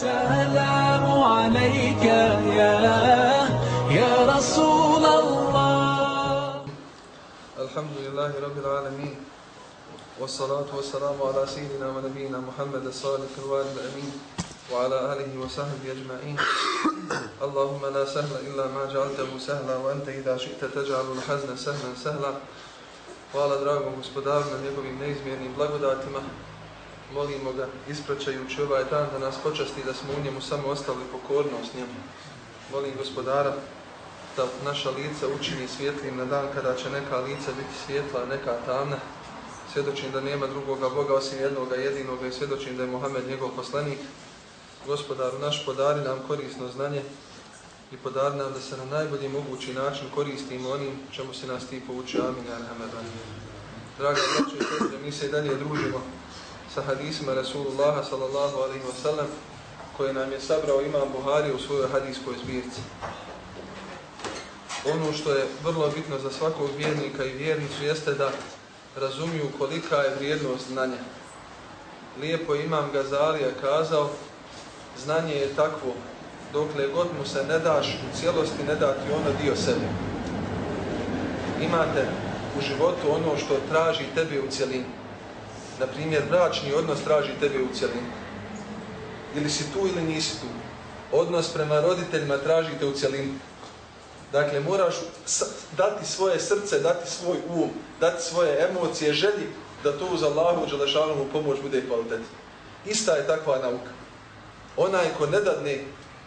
السلام عليك يا يا رسول الله. الحمد لله رب العالمين والصلاة والسلام على سيدنا ونبينا محمد الصادق الوالد الأمين وعلى آله وصحبه أجمعين. اللهم لا سهل إلا ما جعلته سهلا وأنت إذا شئت تجعل الحزن سهلا سهلا. Hvala dragom gospodaru na njegovim neizmjernim blagodatima. Molimo ga, ispraćajući ovaj dan, da nas počasti da smo u njemu samo ostali pokornost njemu. Molim gospodara da naša lica učini svjetlim na dan kada će neka lica biti svjetla, neka tamna. Svjedočim da nema drugoga Boga osim jednoga jedinoga i svjedočim da je Mohamed njegov poslanik. Gospodaru naš podari nam korisno znanje i podari nam da se na najbolji mogući način koristimo onim čemu se nas ti povuče. Amin. Arhamedan. Draga braćo i sestre, mi se i dalje družimo sa hadisima Rasulullaha sallallahu alaihi wa sallam koje nam je sabrao imam Buhari u svojoj hadiskoj zbirci. Ono što je vrlo bitno za svakog vjernika i vjernicu jeste da razumiju kolika je vrijednost znanja. Lijepo imam Gazalija kazao, znanje je takvo, dokle god mu se ne daš u cijelosti, ne dati ono dio sebe. Imate u životu ono što traži tebe u cijelini. Na primjer, bračni odnos traži tebe u cjelini. Ili si tu ili nisi tu. Odnos prema roditeljima traži te u cjelini. Dakle, moraš dati svoje srce, dati svoj um, dati svoje emocije, želji da to uz Allahu Đelešanovu pomoć bude kvalitet. Ista je takva nauka. Onaj ko ne dadne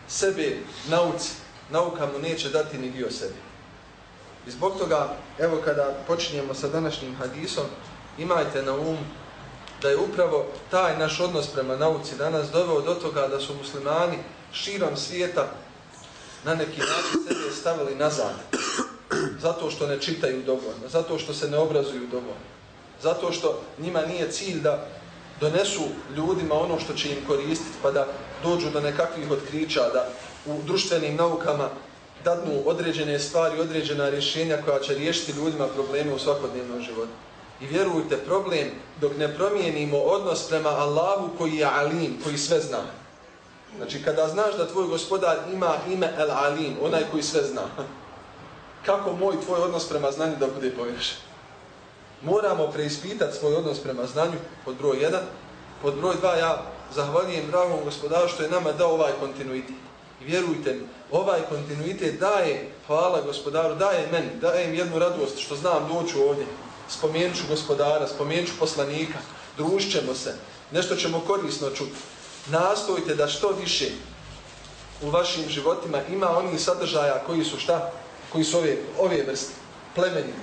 sebe nauci, nauka mu neće dati ni dio sebi. I zbog toga, evo kada počinjemo sa današnjim hadisom, imajte na umu da je upravo taj naš odnos prema nauci danas doveo do toga da su muslimani širom svijeta na neki način sebe stavili nazad. Zato što ne čitaju dovoljno, zato što se ne obrazuju dovoljno, zato što njima nije cilj da donesu ljudima ono što će im koristiti, pa da dođu do nekakvih otkrića, da u društvenim naukama dadnu određene stvari, određena rješenja koja će riješiti ljudima probleme u svakodnevnom životu. I vjerujte, problem dok ne promijenimo odnos prema Allahu koji je alim, koji sve zna. Znači, kada znaš da tvoj gospodar ima ime El Alim, onaj koji sve zna, kako moj tvoj odnos prema znanju da bude povješen? Moramo preispitati svoj odnos prema znanju, pod broj 1. Pod broj 2, ja zahvaljujem dragom gospodaru što je nama dao ovaj kontinuitet. I vjerujte mi, ovaj kontinuitet daje, hvala gospodaru, daje meni, daje im jednu radost što znam doću ovdje. Spomenut ću gospodara, spomenut ću poslanika, drušćemo se, nešto ćemo korisno čuti. Nastojte da što više u vašim životima ima onih sadržaja koji su šta? Koji su ove, ove vrste, plemeniti,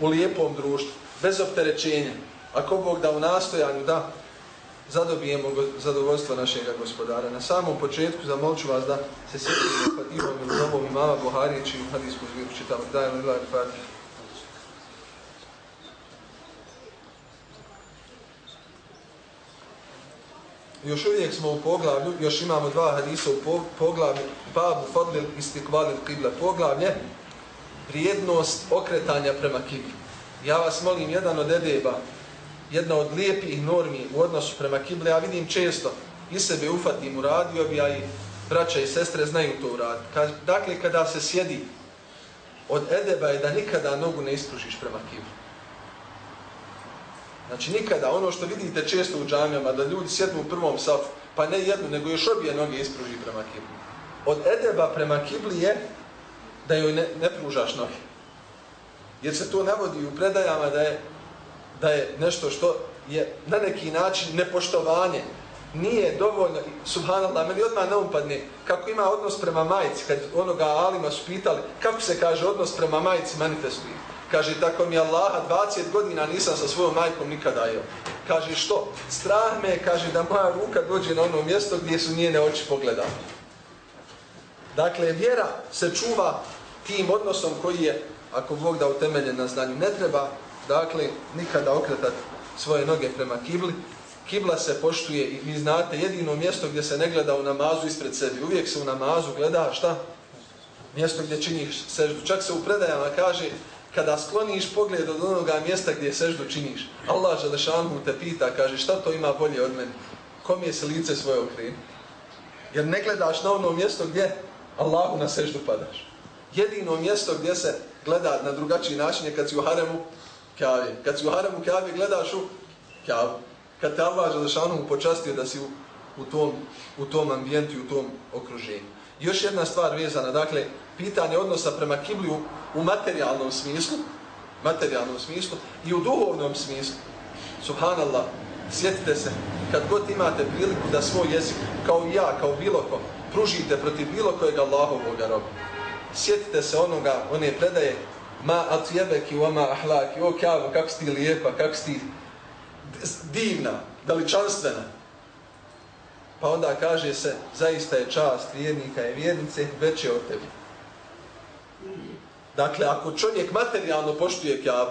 u lijepom društvu, bez opterećenja. Ako Bog da u nastojanju da zadobijemo zadovoljstvo našega gospodara. Na samom početku zamolču vas da se sjetimo Fatihom ili Zobom imama Buharić i u hadijsku zbiru čitamo. Daj vam ilahi Fatih. Još uvijek smo u poglavlju, još imamo dva hadisa u poglavlju, babu fadlil istikvalil kibla poglavlje, vrijednost okretanja prema kibli. Ja vas molim, jedan od edeba, jedna od lijepih normi u odnosu prema kibli, ja vidim često i sebe ufatim, uradio bi, a i braća i sestre znaju to uraditi. Dakle, kada se sjedi, od edeba je da nikada nogu ne ispružiš prema kibli. Znači nikada, ono što vidite često u džamijama, da ljudi sjednu u prvom safu, pa ne jednu, nego još obje noge ispruži prema kibli. Od edeba prema kibli je da joj ne, ne pružaš noge. Jer se to navodi u predajama da je, da je nešto što je na neki način nepoštovanje. Nije dovoljno, subhanallah, meni odmah ne umpadne, kako ima odnos prema majici, kad onoga Alima su pitali, kako se kaže odnos prema majici manifestuje. Kaže, tako mi Allaha, 20 godina nisam sa svojom majkom nikada jeo. Kaže, što? Strah me, kaže, da moja ruka dođe na ono mjesto gdje su njene oči pogledali. Dakle, vjera se čuva tim odnosom koji je, ako Bog da utemelje na znanju, ne treba, dakle, nikada okretati svoje noge prema kibli. Kibla se poštuje i vi znate jedino mjesto gdje se ne gleda u namazu ispred sebi. Uvijek se u namazu gleda šta? Mjesto gdje činiš seždu. Čak se u predajama kaže kada skloniš pogled od onoga mjesta gdje seždu činiš, Allah Želešanu te pita, kaže, šta to ima bolje od mene? Kom je se lice svoje okrenu? Jer ne gledaš na ono mjesto gdje Allahu na seždu padaš. Jedino mjesto gdje se gleda na drugačiji način je kad si u haremu kave. Kad si u haremu kave gledaš u kavu. Kad te Allah Želešanu počastio da si u, u, tom, u tom ambijentu i u tom okruženju. Još jedna stvar vezana, dakle, pitanje odnosa prema kibli u, u materijalnom smislu, materijalnom smislu i u duhovnom smislu. Subhanallah, sjetite se, kad god imate priliku da svoj jezik, kao i ja, kao bilo ko, pružite protiv bilo kojeg Allahovog roba. Sjetite se onoga, one predaje, ma atjebeki wa ma ahlaki, o kjavo, kako si ti lijepa, kako si ti divna, veličanstvena. Pa onda kaže se, zaista je čast vjernika i vjernice veće od tebi. Dakle, ako čovjek materijalno poštuje kjavu,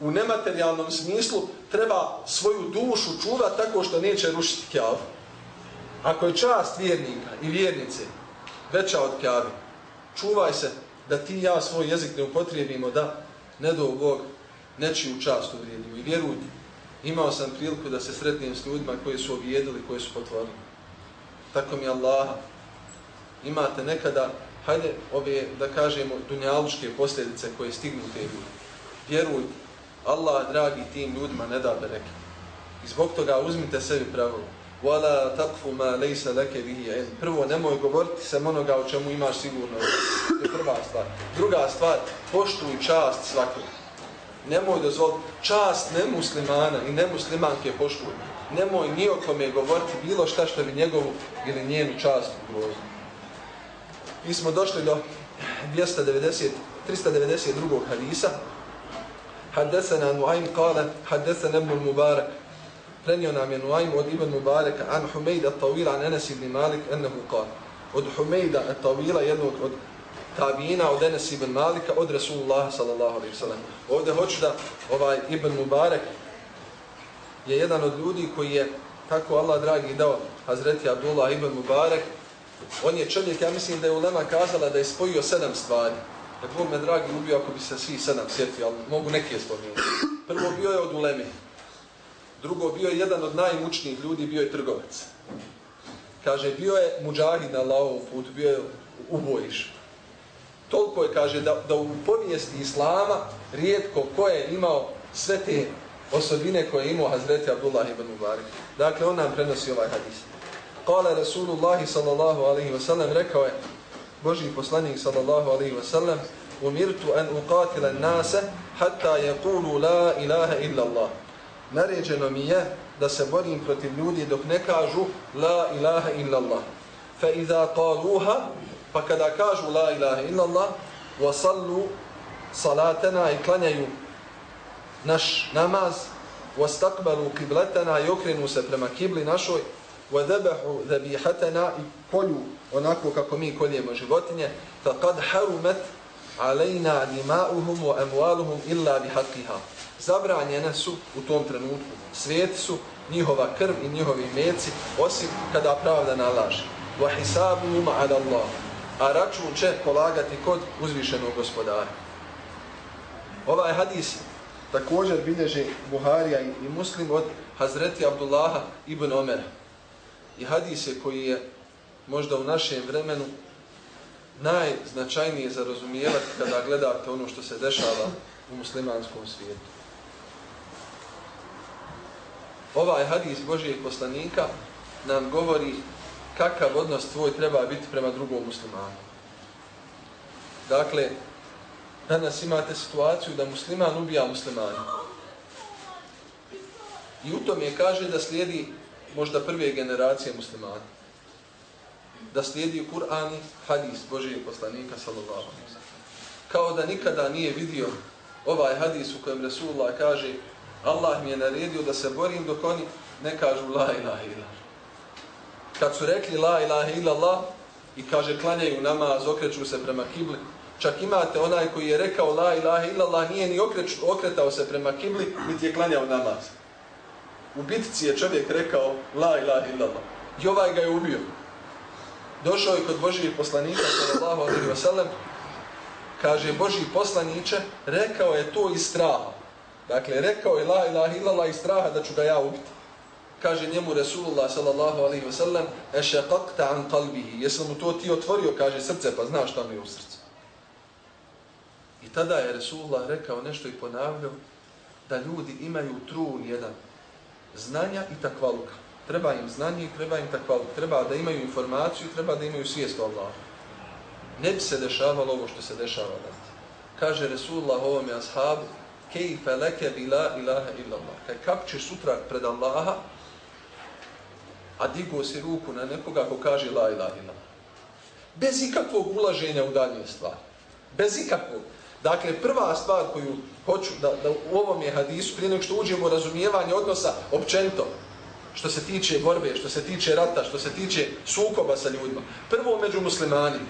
u nematerijalnom smislu treba svoju dušu čuvati tako što neće rušiti kjavu. Ako je čast vjernika i vjernice veća od kjave, čuvaj se da ti ja svoj jezik ne upotrijebimo da ne do Bog nečiju čast uvrijedimo. I vjeruj, imao sam priliku da se sretnijem s ljudima koji su objedili, koji su potvorili. Tako mi Allah, imate nekada, hajde ove, da kažemo, dunjaluške posljedice koje stignu te ljudi. Vjeruj, Allah, dragi tim ljudima, ne da bereke. I zbog toga uzmite sebi pravilo. Wala taqfu ma laysa laka bihi ilm. Prvo nemoj govoriti sam onoga o čemu imaš sigurno. To je prva stvar. Druga stvar, poštuj čast svakog. Nemoj dozvoliti čast nemuslimana i nemuslimanke poštuj. Nemoj ni o govoriti bilo šta što bi njegovu ili njenu čast ugrozio. Mi smo došli do 290 392. hadisa. Haddesana Nuaym qala haddesana Ibn Mubarak prenio nam je Nuaym od Ibn Mubareka an Humejda Tawila an Enes ibn Malik ennehu kal. Od Humejda Tawila, jednog od tabina od Enes ibn Malika, od Rasulullah sallallahu alaihi sallam. Ovdje hoću da ovaj Ibn Mubarek je jedan od ljudi koji je, tako Allah dragi dao Hazreti Abdullah ibn Mubarek, on je čovjek, ja mislim da je Ulema kazala da je spojio sedam stvari. E, da Bog me dragi ubio ako bi se svi sedam sjetio, ali mogu neke spomenuti. Prvo bio je od Uleme. Drugo, bio je jedan od najmučnijih ljudi, bio je trgovac. Kaže, bio je muđahid na Allahovom putu, bio je ubojiš. Toliko je, kaže, da, da u povijesti Islama rijetko ko je imao sve te osobine koje je imao Hazreti Abdullah ibn Mubarak. Dakle, on nam prenosi ovaj hadis. Kale Rasulullahi sallallahu alaihi wa sallam, rekao je, Boži poslanik sallallahu alaihi wa sallam, umirtu an uqatila nase hatta yakulu la ilaha illa Allah naređeno mi je da se borim protiv ljudi dok ne kažu la ilaha illa Allah. Fa iza qaluha, pa kada kažu la ilaha illa Allah wasallu salatana i klanjaju naš namaz, wastaqbalu qiblatana i okrenu se prema kibli našoj, wa debahu zabihatena i kolju onako kako mi koljemo životinje, fa kad harumet alejna dima'uhum wa emualuhum illa bi haqiha zabranjene su u tom trenutku. Svijeti su njihova krv i njihovi meci, osim kada pravda nalaže. وَحِسَابُهُمَ عَلَى اللَّهِ A račun će polagati kod uzvišenog gospodara. Ovaj hadis također bilježi Buharija i Muslim od Hazreti Abdullaha ibn Omera. I hadise koji je možda u našem vremenu najznačajnije za razumijevati kada gledate ono što se dešava u muslimanskom svijetu ovaj hadis Božijeg poslanika nam govori kakav odnos tvoj treba biti prema drugom muslimanu. Dakle, danas imate situaciju da musliman ubija muslimana. I u tom je kaže da slijedi možda prve generacije muslimana. Da slijedi Kur'an i hadis Božijeg poslanika sallallahu alaihi Kao da nikada nije vidio ovaj hadis u kojem Resulullah kaže Allah mi je naredio da se borim dok oni ne kažu la ilaha illa. Kad su rekli la ilaha illallah i kaže klanjaju namaz, okreću se prema kibli, čak imate onaj koji je rekao la ilaha illallah nije ni okreću, okretao se prema kibli, niti je klanjao namaz. U bitci je čovjek rekao la ilaha illallah. I ovaj ga je ubio. Došao je kod Božijih poslanika, sallallahu alaihi wa sallam, kaže Božiji poslaniće, rekao je to iz straha. Dakle, rekao je la ilaha illallah iz straha da ću ga ja ubiti. kaže njemu Resulullah sallallahu alaihi wa sallam ešaqaqta an qalbihi. Jesam mu to ti otvorio, kaže srce, pa znaš šta mi je u srcu. I tada je Resulullah rekao nešto i ponavljao da ljudi imaju trun jedan znanja i takvaluka. Treba im znanje i treba im takvaluk. Treba da imaju informaciju, treba da imaju svijest o Allahu. Ne bi se dešavalo ovo što se dešava danas. Kaže Resulullah ovome ashabu kejfe leke bila ilaha illallah. Kaj kako će sutra pred Allaha a digo si ruku na nekoga ko kaže la ilaha illallah. Bez ikakvog ulaženja u dalje stvari. Bez ikakvog. Dakle, prva stvar koju hoću da, da u ovom je hadisu, prije nego što uđemo u razumijevanje odnosa općento, što se tiče borbe, što se tiče rata, što se tiče sukoba sa ljudima. Prvo među muslimanima,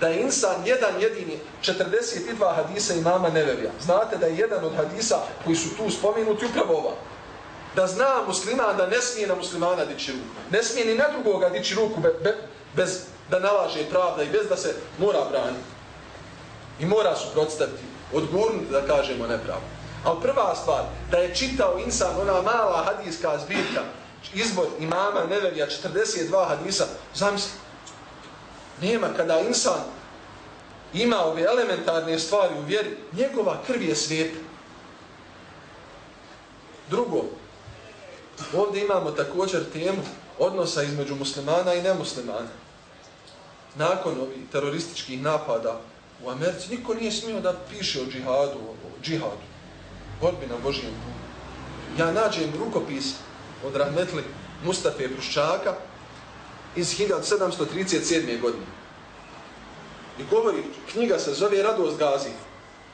da je insan jedan jedini 42 hadisa imama Nevevija. Znate da je jedan od hadisa koji su tu spomenuti upravo ova. Da zna musliman da ne smije na muslimana dići ruku. Ne smije ni na drugoga dići ruku be, be, bez da nalaže pravda i bez da se mora braniti. I mora suprotstaviti, odgurnuti da kažemo nepravdu. Ali prva stvar, da je čitao insan ona mala hadijska zbirka, izbor imama Nevevija 42 hadisa, zamisli, nema kada insan ima ove elementarne stvari u vjeri, njegova krv je svijeta. Drugo, ovdje imamo također temu odnosa između muslimana i nemuslimana. Nakon ovih terorističkih napada u Americi, niko nije smio da piše o džihadu, o džihadu, borbi na Božijem putu. Ja nađem rukopis od Rahmetli Mustafe Pruščaka iz 1737. godine. I govori, knjiga se zove Radost Gazi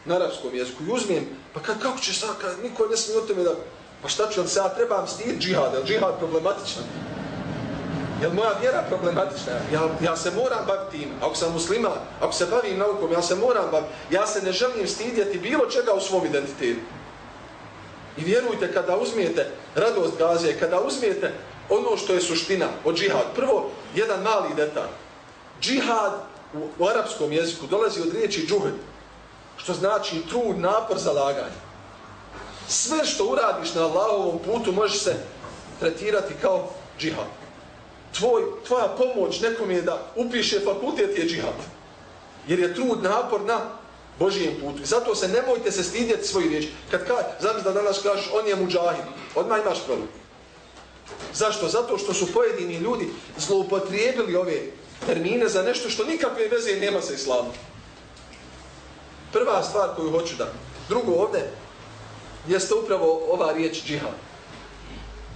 na arapskom jeziku. I uzmijem, pa kad, kako će sad, kad niko ne smije o tome da... Pa šta ću, se sad, trebam stijeti džihad, je li džihad problematičan? Je li moja vjera problematična? Ja, ja se moram baviti tim. Ako sam musliman, ako se bavim naukom, ja se moram baviti. Ja se ne želim stidjeti bilo čega u svom identitetu. I vjerujte, kada uzmijete radost gazije, kada uzmijete ono što je suština od džihad. Prvo, jedan mali detalj. Džihad u, u arapskom jeziku dolazi od riječi džuhed, što znači trud, napor, zalaganje. Sve što uradiš na Allahovom putu može se tretirati kao džihad. Tvoj, tvoja pomoć nekom je da upiše fakultet je džihad. Jer je trud, napor na Božijem putu. I zato se nemojte se stidjeti svoju riječ. Kad ka, znam da danas kažeš on je muđahid, odmah imaš problem. Zašto? Zato što su pojedini ljudi zloupotrijebili ove termine za nešto što nikakve veze nema sa islamom. Prva stvar koju hoću da... Drugo ovdje jeste upravo ova riječ džihad.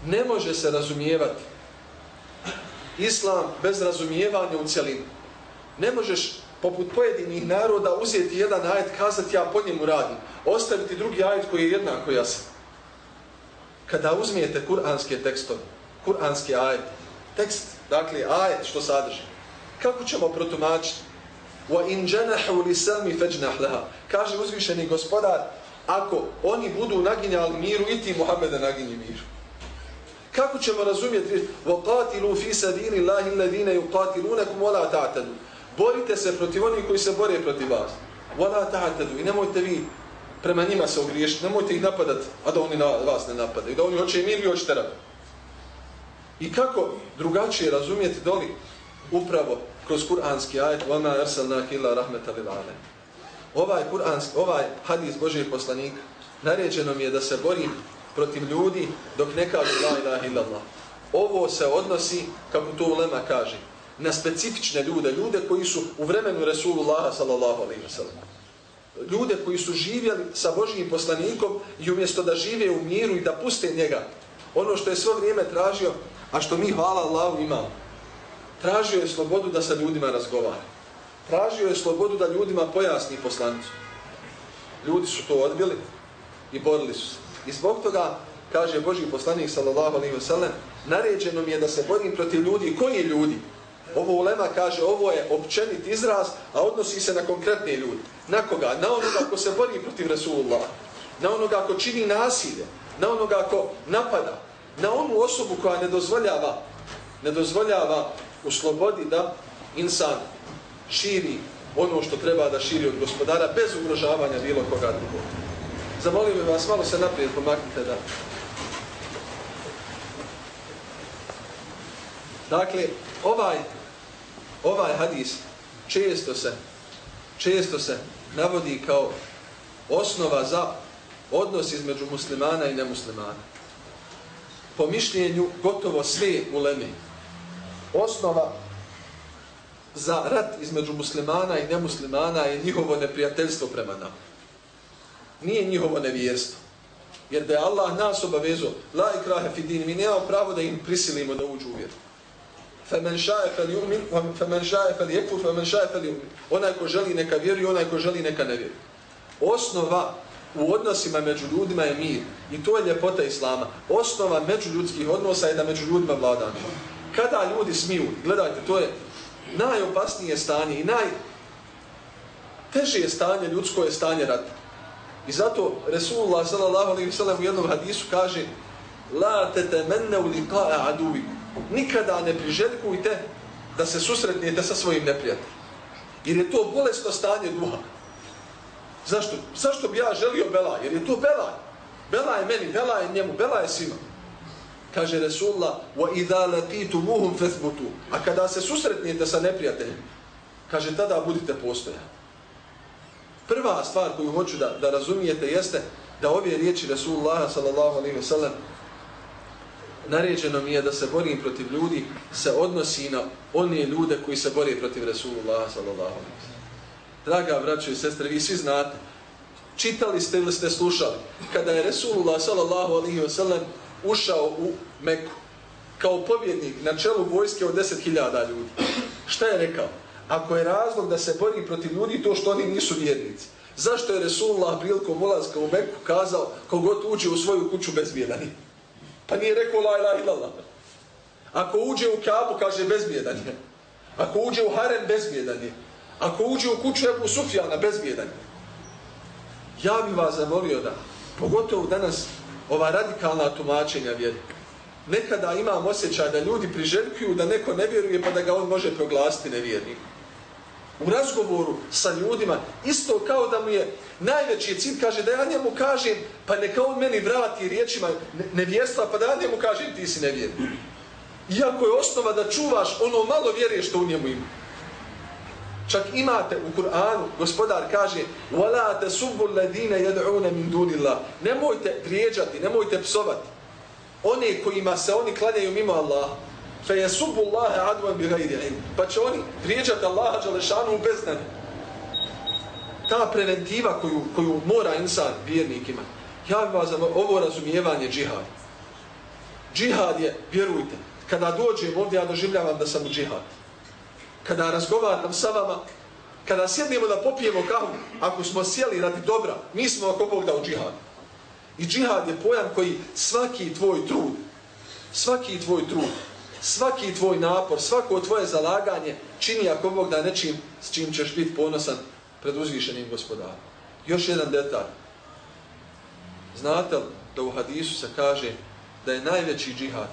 Ne može se razumijevati islam bez razumijevanja u cjelini. Ne možeš poput pojedinih naroda uzeti jedan ajet, kazati ja po njemu radim. Ostaviti drugi ajet koji je jednako jasan. Kada uzmijete kuranske tekstove, kuranski ajet, tekst, dakle, ajet što sadrži, kako ćemo protumačiti? Wa جَنَحُوا لِسَلْمِ lisami لَهَا. Kaže uzvišeni gospodar, ako oni budu naginjali miru, i ti Muhammeda naginji miru. Kako ćemo razumjeti? Wa qatilu fi sabili Allahi alladhina yuqatilunakum wa la ta'tadu. Borite se protiv onih koji se bore protiv vas. Wa la ta'tadu. I nemojte vi prema njima se ogriješiti, nemojte ih napadati, a da oni na vas ne napadaju. Da oni hoće mir, vi hoćete rad. I kako drugačije razumjeti doli upravo kroz kuranski ajet وَمَا أَرْسَلْنَاكِ إِلَّا رَحْمَةَ لِلْعَالَيْ Ovaj, kuranski, ovaj hadis Božijeg poslanika naređeno mi je da se borim protiv ljudi dok ne kažu la ilaha illallah. Ovo se odnosi, kako to ulema kaže, na specifične ljude, ljude koji su u vremenu Resulullaha sallallahu alaihi wa sallam. Ljude koji su živjeli sa Božijim poslanikom i umjesto da žive u miru i da puste njega, ono što je svo vrijeme tražio, a što mi, hvala Allahu, imamo. Tražio je slobodu da sa ljudima razgovara. Tražio je slobodu da ljudima pojasni poslanicu. Ljudi su to odbili i borili su se. I zbog toga, kaže Boži poslanik, sallallahu alaihi wasallam, naređeno mi je da se borim protiv ljudi. Koji ljudi? Ovo ulema kaže, ovo je općenit izraz, a odnosi se na konkretne ljudi. Na koga? Na onoga ko se bori protiv Rasulullah. Na onoga ko čini nasilje. Na onoga ko napada. Na onu osobu koja ne dozvoljava, ne dozvoljava u slobodi da insan širi ono što treba da širi od gospodara bez ugrožavanja bilo koga drugog. Zamolio bih vas, malo se naprijed pomaknite da Dakle, ovaj, ovaj hadis često se, često se navodi kao osnova za odnos između muslimana i nemuslimana. Po mišljenju gotovo sve uleme. Osnova za rat između muslimana i nemuslimana je njihovo neprijateljstvo prema nama. Nije njihovo nevjerstvo. Jer da je Allah nas obavezao, la ikrahe fidin, mi nemamo pravo da im prisilimo da uđu u vjeru. Femen šaje fel jumin, femen šaje fel jekfur, femen šaje fel jumin. Onaj ko želi neka vjeruje, onaj ko želi neka ne. Osnova u odnosima među ljudima je mir. I to je ljepota Islama. Osnova među ljudskih odnosa je da među ljudima vlada mir. Kada ljudi smiju, gledajte, to je najopasnije stanje i naj teže stanje ljudsko je stanje rata. I zato Resulullah sallallahu alejhi ve sellem u jednom hadisu kaže: "La tatamannu liqa'a aduwik." Nikada ne priželjkujte da se susretnete sa svojim neprijateljem. Jer je to bolesno stanje duha. Zašto? Zašto bi ja želio bela? Jer je to bela. Bela je meni, bela je njemu, bela je svima. Kaže Resulullah, wa idha laqitumuhum fathbutu. A kada se susretnete sa neprijateljem, kaže tada budite postojani. Prva stvar koju hoću da, da razumijete jeste da ove riječi Rasulullah sallallahu alaihi ve sellem naređeno mi je da se borim protiv ljudi se odnosi na one ljude koji se bore protiv Rasulullah sallallahu alaihi ve sellem. Draga braćo i sestre, vi svi znate, čitali ste ili ste slušali, kada je Rasulullah sallallahu alaihi ve sellem ušao u Meku kao pobjednik na čelu vojske od 10.000 ljudi. Šta je rekao? Ako je razlog da se bori protiv ljudi to što oni nisu vjernici. Zašto je Resulullah prilikom ulazka u Meku kazao kogod uđe u svoju kuću bezbjedan je? Pa nije rekao la ilaha illallah. Ako uđe u Kabu, kaže bezbjedan je. Ako uđe u Harem, bezbjedan je. Ako uđe u kuću Ebu Sufjana, bezbjedan je. Ja bi vas zamolio da, pogotovo danas, ova radikalna tumačenja vjeri, nekada imam osjećaj da ljudi priželjkuju da neko ne vjeruje pa da ga on može proglasiti nevjernikom u razgovoru sa ljudima, isto kao da mu je najveći cilj, kaže da ja njemu kažem, pa neka on meni vrati riječima nevjerstva, pa da ja njemu kažem ti si nevjerni. Iako je osnova da čuvaš ono malo vjerije što u njemu ima. Čak imate u Kur'anu, gospodar kaže وَلَا تَسُبُّ الَّذِينَ يَدْعُونَ مِنْ دُونِ اللَّهِ Nemojte vrijeđati, nemojte psovati. One kojima se oni klanjaju mimo Allaha fe jesubu Allahe advan bi. Pa će oni vrijeđati Allaha Đalešanu bez znanja. Ta preventiva koju, koju mora insan vjernik ima. Ja bih vas ovo razumijevanje džihad. Džihad je, vjerujte, kada dođem ovdje ja doživljavam da sam u džihad. Kada razgovaram sa vama, kada sjednemo da popijemo kahu, ako smo sjeli radi dobra, mi smo ako Bog da u džihad. I džihad je pojam koji svaki tvoj trud, svaki tvoj trud, svaki tvoj napor, svako tvoje zalaganje čini ako Bog da nečim s čim ćeš biti ponosan pred uzvišenim gospodarom. Još jedan detalj. Znate li da u hadisu se kaže da je najveći džihad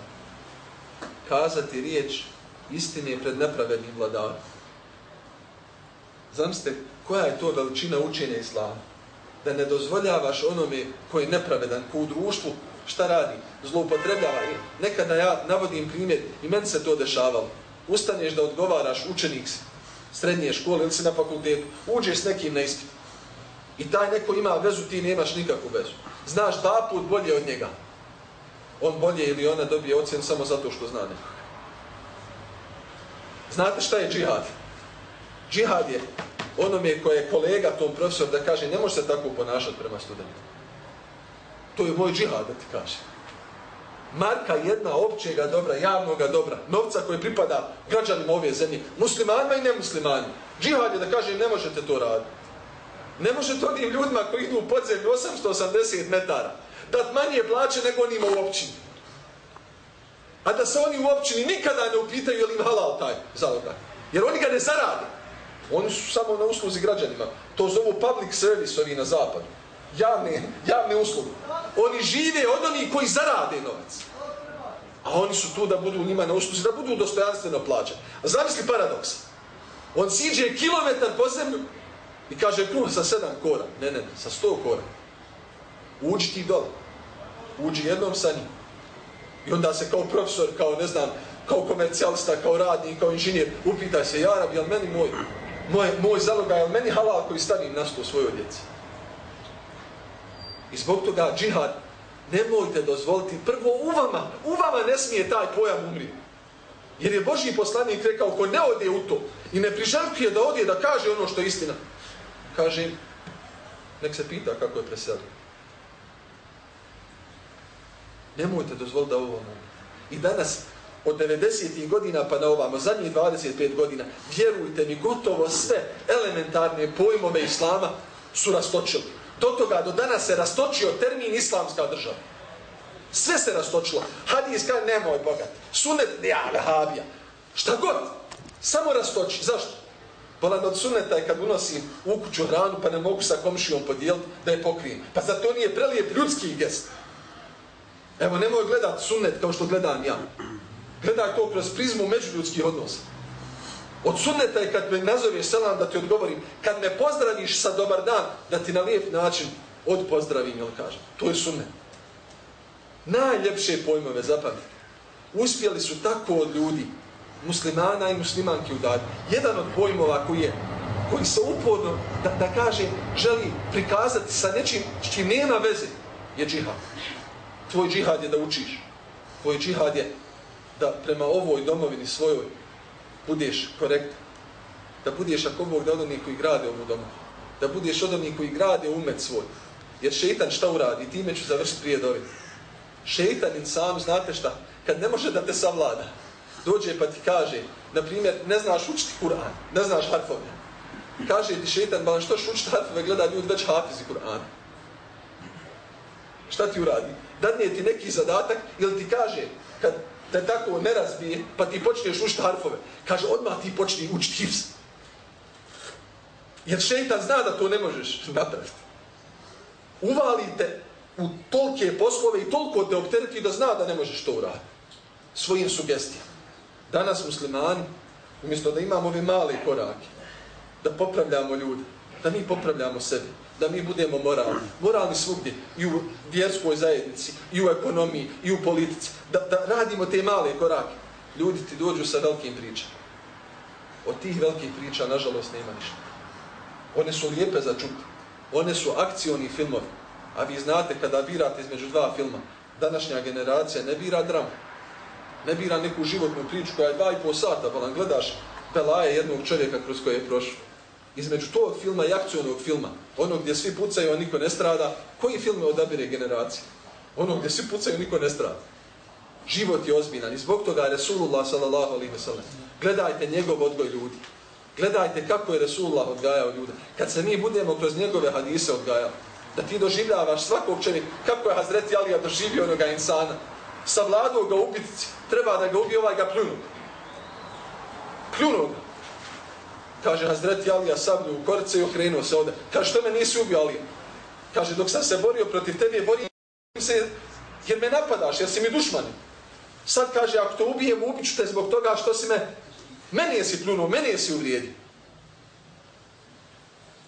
kazati riječ istine pred nepravednim vladarom. Zamislite koja je to veličina učenja islama. Da ne dozvoljavaš onome koji je nepravedan, ko u društvu šta radi? Zloupotrebljava. Nekada ja navodim primjer i meni se to dešavalo. Ustaneš da odgovaraš učenik srednje škole ili si na fakultetu, uđeš s nekim na ispit. I taj neko ima vezu, ti nemaš nikakvu vezu. Znaš dva put bolje od njega. On bolje ili ona dobije ocjen samo zato što zna neko. Znate šta je džihad? Džihad je onome koje je kolega tom profesor da kaže ne može se tako ponašati prema studentima. To je moj džihad, da ti kaže. Marka jedna općega dobra, javnoga dobra, novca koji pripada građanima ove zemlje, muslimanima i nemuslimanima. Džihad je da kažem ne možete to raditi. Ne možete onim ljudima koji idu u podzemlju 880 metara dat manje plaće nego onima u općini. A da se oni u općini nikada ne upitaju je li im halal taj zalogaj. Jer oni ga ne zarade. Oni su samo na usluzi građanima. To zovu public service ovi na zapadu javne, javne usluge. Oni žive od onih koji zarade novac. A oni su tu da budu njima na usluzi, da budu dostojanstveno plaćani. A zamisli paradoks. On siđe kilometar po zemlju i kaže kruh sa sedam kora. Ne, ne, sa sto kora. Uđi ti dole. Uđi jednom sa njim. I onda se kao profesor, kao ne znam, kao komercijalista, kao radnik, kao inženjer, upitaj se, Jarab, jel meni moj, moj, moj zaloga, jel meni halal koji stavim na sto svojoj djeci? I zbog toga džihad, nemojte dozvoliti, prvo u vama, u vama ne smije taj pojam umriti. Jer je Božji poslanik rekao, ko ne ode u to i ne prižarkuje da odje da kaže ono što je istina, kaže, nek se pita kako je preselio. Nemojte dozvoliti da ovo mogu. I danas, od 90. godina pa na ovamo, zadnjih 25 godina, vjerujte mi, gotovo sve elementarne pojmove Islama su rastočili. Do toga, do danas se rastočio termin islamska država. Sve se rastočilo. Hadis kaže, nemoj bogat. Sunet, ja, vehabija. Šta god. Samo rastoči. Zašto? Bolan od suneta je kad unosim u kuću hranu pa ne mogu sa komšijom podijeliti da je pokrijem. Pa za to nije prelijep ljudski gest. Evo, nemoj gledat sunnet kao što gledam ja. Gledaj to kroz prizmu međuljudskih odnosa. Od sunneta je kad me nazoveš selam da ti odgovorim, kad me pozdraviš sa dobar dan, da ti na lijep način odpozdravim ili kažem. To je sunnet. Najljepše pojmove zapamtite. Uspjeli su tako od ljudi, muslimana i muslimanki u dadu. Jedan od pojmova koji je koji se uporno, da, da kaže, želi prikazati sa nečim s čim nema veze, je džihad. Tvoj džihad je da učiš. Tvoj džihad je da prema ovoj domovini svojoj budeš korektan. Da budeš ako Bog da od onih koji grade ovu domovinu. Da budeš od onih koji grade umet svoj. Jer šeitan šta uradi? Time ću završiti prije dovi. Šeitanin sam, znate šta? Kad ne može da te savlada, dođe pa ti kaže, na primjer, ne znaš učiti Kur'an, ne znaš harfove. Kaže ti šeitan, ba što učiti harfove, gleda ljudi već hafizi Kur'an. Šta ti uradi? Dadne ti neki zadatak ili ti kaže, kad te tako ne razbije, pa ti počneš učiti harfove, kaže, odmah ti počni učiti hifz. Jer šeitan zna da to ne možeš napraviti. Uvalite u tolke poslove i toliko te opteriti da zna da ne možeš to uraditi. Svojim sugestijama. Danas muslimani, umjesto da imamo ove male korake, da popravljamo ljude, da mi popravljamo sebe, da mi budemo moralni, moralni svugdje, i u vjerskoj zajednici, i u ekonomiji, i u politici, da, da radimo te male korake. Ljudi ti dođu sa velikim pričama. Od tih velikih priča, nažalost, nema ništa. One su lijepe za čuti. One su akcioni filmovi. A vi znate, kada birate između dva filma, današnja generacija ne bira dramu. Ne bira neku životnu priču koja je dva i pol sata, pa nam gledaš pelaje jednog čovjeka kroz koje je prošlo između tog filma i akcionog filma, onog gdje svi pucaju, a niko ne strada, koji film je odabire generacije? Ono gdje svi pucaju, niko ne strada. Život je ozbiljan i zbog toga Resulullah sallallahu alaihi wa. Gledajte njegov odgoj ljudi. Gledajte kako je Resulullah odgajao ljude. Kad se mi budemo kroz njegove hadise odgajali, da ti doživljavaš svakog čovjeka, kako je Hazreti Alija doživio onoga insana, savladao ga ubitici, treba da ga ubije ovaj ga pljunu. Pljunuo ga. Kaže, Hazreti Alija sablju u korce i okrenuo se ovdje. Kaže, što me nisi ubio, Alija? Kaže, dok sam se borio protiv tebe, borim se jer me napadaš, jer si mi dušman. Sad kaže, ako te ubijem, ubiću te zbog toga što si me, meni jesi plunuo, meni jesi uvrijedi.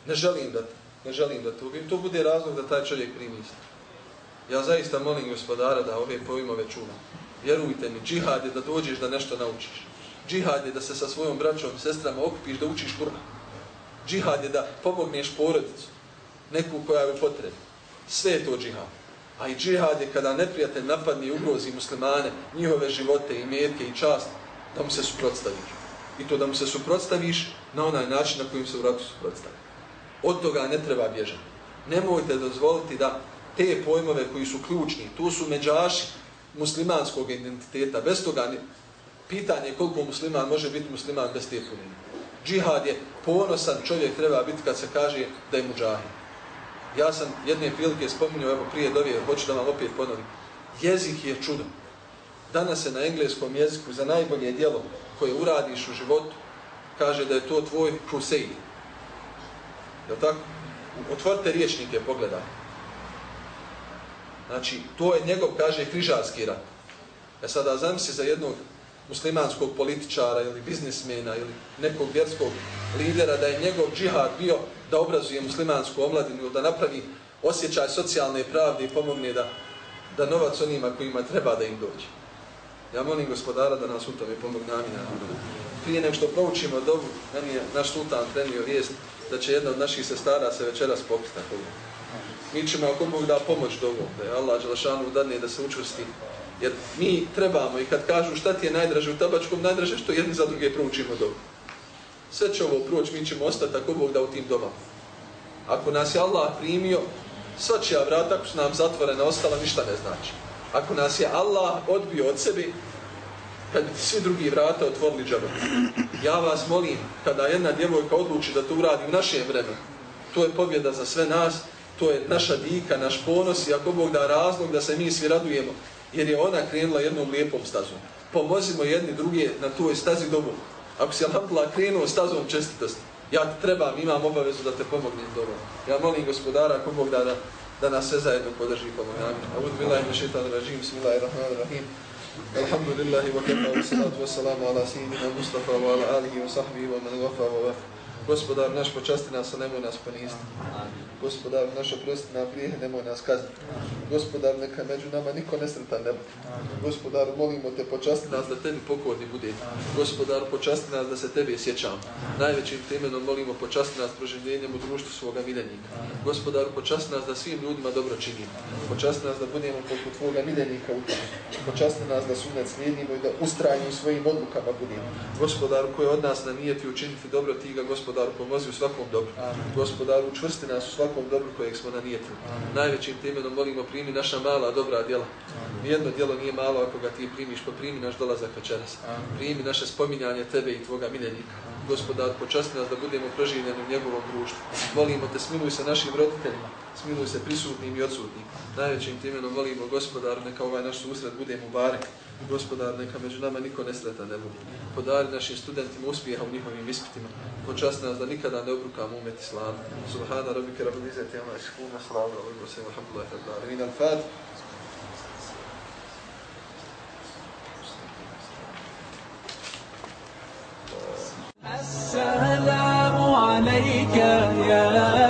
Ne želim da, ne želim da te ubijem. To bude razlog da taj čovjek primi Ja zaista molim gospodara da ove pojmove čuvam. Vjerujte mi, džihad je da dođeš da nešto naučiš. Džihad je da se sa svojom braćom i sestrama okupiš da učiš Kur'an. Džihad je da pomogneš porodicu, neku koja je u potrebi. Sve je to džihad. A i džihad je kada neprijatelj napadne i ugrozi muslimane, njihove živote i metke i čast, da mu se suprotstaviš. I to da mu se suprotstaviš na onaj način na kojim se u ratu suprotstavi. Od toga ne treba bježati. Nemojte dozvoliti da te pojmove koji su ključni, tu su međaši muslimanskog identiteta, bez toga pitanje je koliko musliman može biti musliman bez te punine. Džihad je ponosan čovjek treba biti kad se kaže da je muđahid. Ja sam jedne prilike spominjao, evo prije dovije, hoću da vam opet ponovim. Jezik je čudo. Danas se na engleskom jeziku za najbolje dijelo koje uradiš u životu kaže da je to tvoj crusade. Je tako? Otvorite riječnike, pogledaj. Znači, to je njegov, kaže, križarski rat. E sada, znam se za jednog muslimanskog političara ili biznismena ili nekog vjerskog lidera, da je njegov džihad bio da obrazuje muslimansku omladinu ili da napravi osjećaj socijalne pravde i pomogne da, da novac onima kojima treba da im dođe. Ja molim gospodara da nas u tome pomogne. Amin. Prije nego što proučimo dobu, meni je naš sultan prenio vijest da će jedna od naših sestara se večeras pokriti na Mi ćemo ako Bog da pomoć dobu, da je Allah Đelešanu dadne da se učvrsti. Jer mi trebamo i kad kažu šta ti je najdraže u tabačkom, najdraže što jedni za druge proučimo dobu. Sve će ovo proći, mi ćemo ostati ako Bog da u tim dobama. Ako nas je Allah primio, sva čija vrata, ako su nam zatvorena, ostala, ništa ne znači. Ako nas je Allah odbio od sebi, kad svi drugi vrata otvorili džabe. Ja vas molim, kada jedna djevojka odluči da to uradi u našem vremenu, to je pobjeda za sve nas, to je naša dika, naš ponos i ako Bog da razlog da se mi svi radujemo, jer je ona krenula jednom lijepom stazom. Pomozimo jedni druge na toj stazi dobu. Ako si Alhamdulillah krenuo stazom čestitosti, ja te trebam, imam obavezu da te pomognem dobro. Ja molim gospodara, ako Bog da, da, da nas sve zajedno podrži i. Amin. Aud billahi min shaitan rajim, bismillahirrahmanirrahim. Alhamdulillahi wa kafa wa salatu wa salamu ala sayyidina Mustafa wa ala alihi wa sahbihi wa man wafa wa wafa. Gospodar naš počasti nas, a nemoj nas poniziti. Gospodar naš oprosti nam grijehe, nemoj nas kazniti. Gospodar neka među nama niko nesretan ne bude. Gospodar molimo te počasti nas da tebi pokorni bude. Gospodar počasti nas da se tebi sjećamo. Najvećim temenom molimo počasti nas proživljenjem u društvu svoga miljenika. Gospodar počasti nas da svim ljudima dobro činimo. Počasti nas da budemo poput tvoga miljenika u. Počasti nas da sunet slijedimo i da ustrajimo svojim odlukama budemo. Gospodar koji od nas na nijeti učiniti dobro, ti ga gospodar gospodaru pomozi u svakom dobru. Amen. Gospodaru učvrsti nas u svakom dobru kojeg smo nanijetili. Najvećim temenom molimo primi naša mala dobra djela. Nijedno djelo nije malo ako ga ti primiš, pa primi naš dolazak večeras. Primi naše spominjanje tebe i tvoga miljenika. Gospodar, počasti nas da budemo proživljeni u njegovom društvu. Volimo te, smiluj se našim roditeljima, smiluj se prisutnim i odsutnim. Najvećim timenom volimo gospodaru, neka ovaj naš susret bude mu barek. Gospodar, neka među nama niko nesreta ne bude. Podari našim studentima uspjeha u njihovim ispitima. Počasti nas da nikada ne obrukamo umet islam. Subhana rabbike rabbil izzati amma yasifun. Assalamu alaikum wa sallam. Alhamdulillahi rabbil alamin. السلام عليك يا